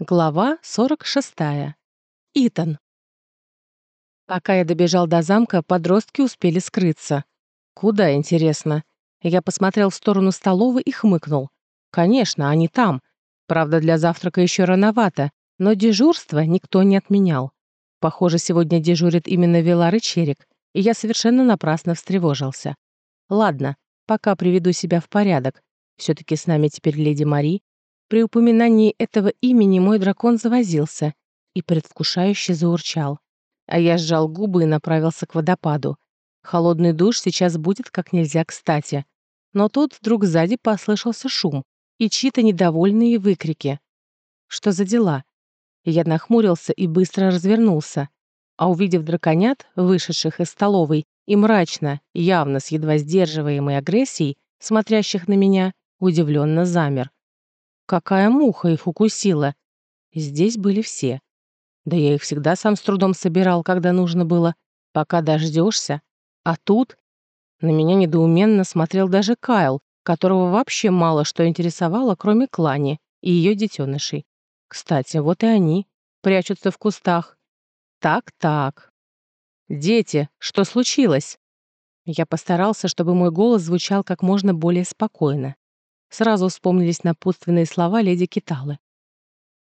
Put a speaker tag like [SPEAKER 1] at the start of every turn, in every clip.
[SPEAKER 1] Глава 46. Итан. Пока я добежал до замка, подростки успели скрыться. Куда, интересно? Я посмотрел в сторону столовой и хмыкнул. Конечно, они там. Правда, для завтрака еще рановато, но дежурство никто не отменял. Похоже, сегодня дежурит именно Вилар и Черик, и я совершенно напрасно встревожился. Ладно, пока приведу себя в порядок. все таки с нами теперь леди Мари, при упоминании этого имени мой дракон завозился и предвкушающе заурчал. А я сжал губы и направился к водопаду. Холодный душ сейчас будет как нельзя кстати. Но тут вдруг сзади послышался шум и чьи-то недовольные выкрики. Что за дела? Я нахмурился и быстро развернулся. А увидев драконят, вышедших из столовой, и мрачно, явно с едва сдерживаемой агрессией, смотрящих на меня, удивленно замер. Какая муха их укусила? Здесь были все. Да я их всегда сам с трудом собирал, когда нужно было, пока дождешься. А тут на меня недоуменно смотрел даже Кайл, которого вообще мало что интересовало, кроме Клани и ее детенышей. Кстати, вот и они прячутся в кустах. Так-так. «Дети, что случилось?» Я постарался, чтобы мой голос звучал как можно более спокойно. Сразу вспомнились напутственные слова леди Киталы.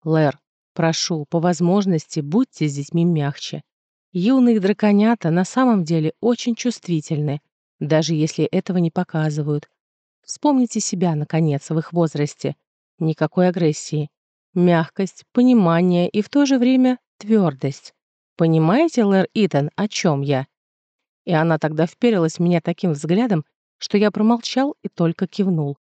[SPEAKER 1] «Лэр, прошу, по возможности будьте с детьми мягче. Юные драконята на самом деле очень чувствительны, даже если этого не показывают. Вспомните себя, наконец, в их возрасте. Никакой агрессии. Мягкость, понимание и в то же время твердость. Понимаете, Лэр Итан, о чем я?» И она тогда вперилась в меня таким взглядом, что я промолчал и только кивнул.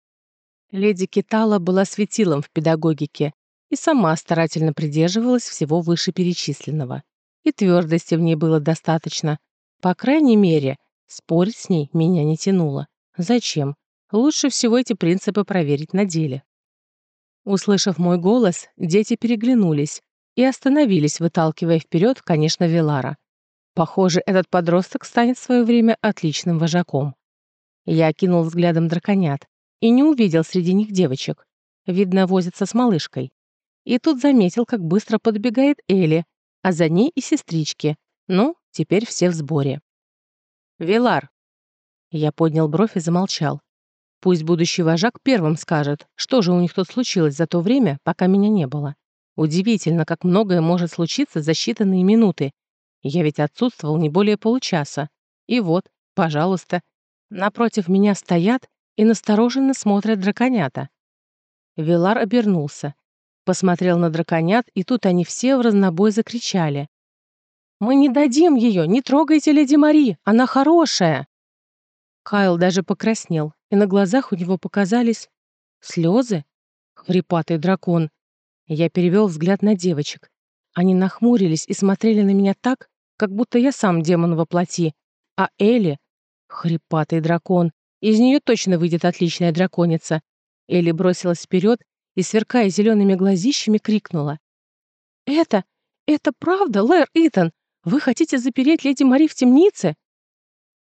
[SPEAKER 1] Леди Китала была светилом в педагогике и сама старательно придерживалась всего вышеперечисленного. И твердости в ней было достаточно. По крайней мере, спорить с ней меня не тянуло. Зачем? Лучше всего эти принципы проверить на деле. Услышав мой голос, дети переглянулись и остановились, выталкивая вперед, конечно, Велара. Похоже, этот подросток станет в свое время отличным вожаком. Я окинул взглядом драконят и не увидел среди них девочек. Видно, возится с малышкой. И тут заметил, как быстро подбегает Элли, а за ней и сестрички. Ну, теперь все в сборе. «Вилар!» Я поднял бровь и замолчал. Пусть будущий вожак первым скажет, что же у них тут случилось за то время, пока меня не было. Удивительно, как многое может случиться за считанные минуты. Я ведь отсутствовал не более получаса. И вот, пожалуйста, напротив меня стоят и настороженно смотрят драконята. Вилар обернулся, посмотрел на драконят, и тут они все в разнобой закричали. «Мы не дадим ее! Не трогайте леди Мари! Она хорошая!» Кайл даже покраснел, и на глазах у него показались слезы. Хрипатый дракон. Я перевел взгляд на девочек. Они нахмурились и смотрели на меня так, как будто я сам демон во плоти, а Элли — хрипатый дракон. Из нее точно выйдет отличная драконица. Элли бросилась вперед и, сверкая зелеными глазищами, крикнула. «Это... это правда, Лэр Итан? Вы хотите запереть леди Мари в темнице?»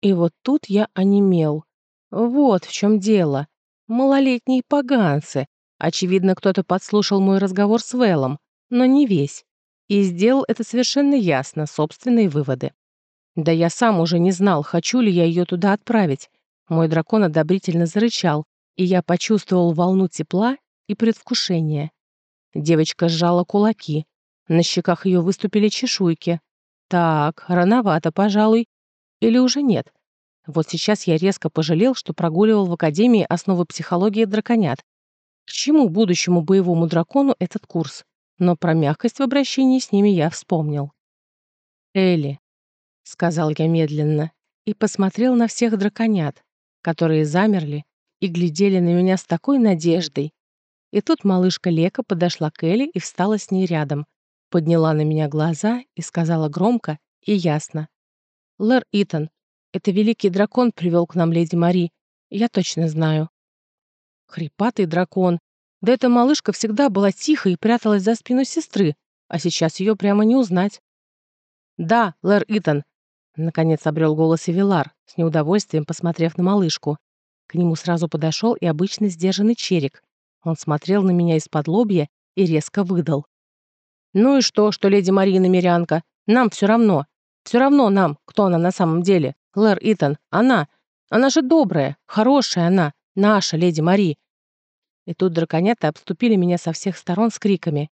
[SPEAKER 1] И вот тут я онемел. Вот в чем дело. Малолетние поганцы. Очевидно, кто-то подслушал мой разговор с Вэллом, но не весь. И сделал это совершенно ясно, собственные выводы. Да я сам уже не знал, хочу ли я ее туда отправить, мой дракон одобрительно зарычал, и я почувствовал волну тепла и предвкушения. Девочка сжала кулаки. На щеках ее выступили чешуйки. Так, рановато, пожалуй. Или уже нет? Вот сейчас я резко пожалел, что прогуливал в Академии основы психологии драконят. К чему будущему боевому дракону этот курс? Но про мягкость в обращении с ними я вспомнил. «Элли», — сказал я медленно, и посмотрел на всех драконят которые замерли и глядели на меня с такой надеждой. И тут малышка Лека подошла к Элли и встала с ней рядом, подняла на меня глаза и сказала громко и ясно. «Лэр Итан, это великий дракон привел к нам леди Мари, я точно знаю». Хрипатый дракон. Да эта малышка всегда была тихой и пряталась за спину сестры, а сейчас ее прямо не узнать. «Да, Лэр Итан, Наконец обрел голос и Вилар, с неудовольствием посмотрев на малышку. К нему сразу подошел и обычно сдержанный черик. Он смотрел на меня из-под лобья и резко выдал. Ну и что, что леди Мария намерянка? Нам все равно. Все равно нам, кто она на самом деле. Лэр Итан, она. Она же добрая, хорошая она, наша леди Мари. И тут драконята обступили меня со всех сторон с криками.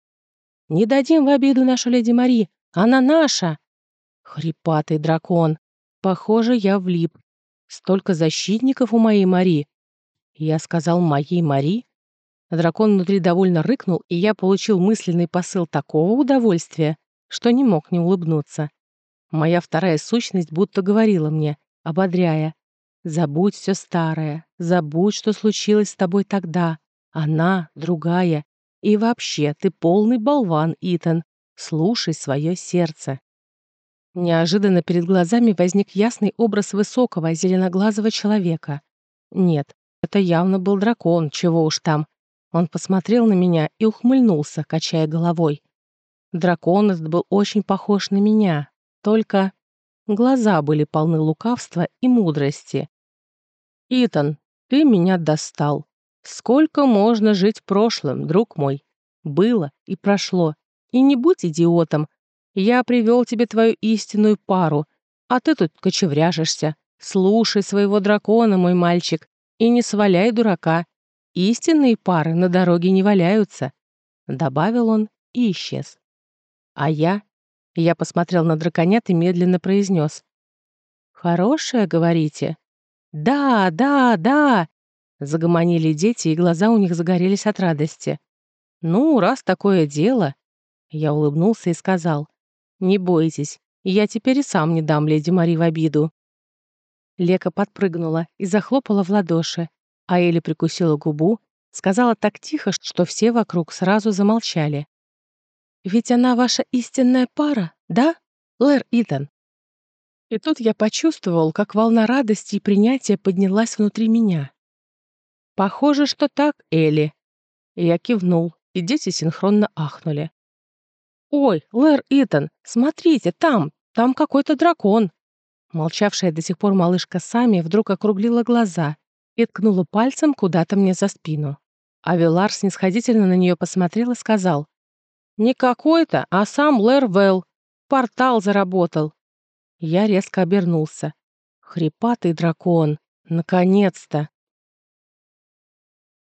[SPEAKER 1] «Не дадим в обиду нашу леди Мари! Она наша!» Хрипатый дракон. Похоже, я влип. Столько защитников у моей Мари. Я сказал «моей Мари»? Дракон внутри довольно рыкнул, и я получил мысленный посыл такого удовольствия, что не мог не улыбнуться. Моя вторая сущность будто говорила мне, ободряя, «Забудь все старое, забудь, что случилось с тобой тогда. Она другая. И вообще, ты полный болван, Итан. Слушай свое сердце». Неожиданно перед глазами возник ясный образ высокого, зеленоглазого человека. Нет, это явно был дракон, чего уж там. Он посмотрел на меня и ухмыльнулся, качая головой. Дракон этот был очень похож на меня, только глаза были полны лукавства и мудрости. «Итан, ты меня достал. Сколько можно жить прошлым, друг мой? Было и прошло. И не будь идиотом, я привел тебе твою истинную пару, а ты тут кочевряжешься. Слушай своего дракона, мой мальчик, и не сваляй дурака. Истинные пары на дороге не валяются», — добавил он и исчез. А я... Я посмотрел на драконят и медленно произнес. «Хорошая, говорите?» «Да, да, да!» Загомонили дети, и глаза у них загорелись от радости. «Ну, раз такое дело...» Я улыбнулся и сказал. «Не бойтесь, я теперь и сам не дам леди Мари в обиду». Лека подпрыгнула и захлопала в ладоши, а Элли прикусила губу, сказала так тихо, что все вокруг сразу замолчали. «Ведь она ваша истинная пара, да, Лэр Итан?» И тут я почувствовал, как волна радости и принятия поднялась внутри меня. «Похоже, что так, Элли». Я кивнул, и дети синхронно ахнули. «Ой, Лэр Итан, смотрите, там, там какой-то дракон!» Молчавшая до сих пор малышка Сами вдруг округлила глаза и ткнула пальцем куда-то мне за спину. А Вилар снисходительно на нее посмотрел и сказал, «Не какой-то, а сам Лэр Велл. Портал заработал». Я резко обернулся. Хрипатый дракон. Наконец-то.